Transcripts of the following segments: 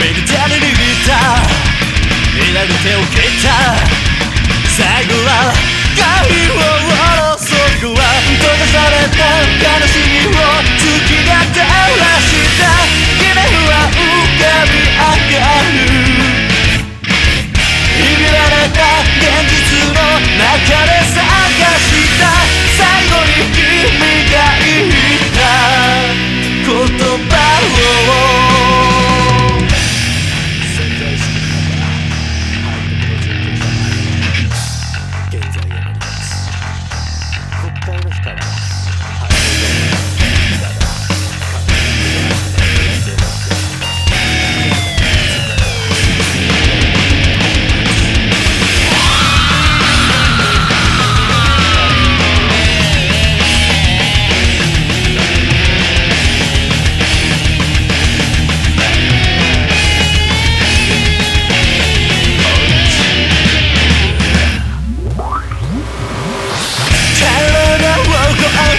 右手に握った左手を蹴った。最後は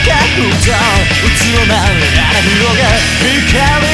角度映るなら広が光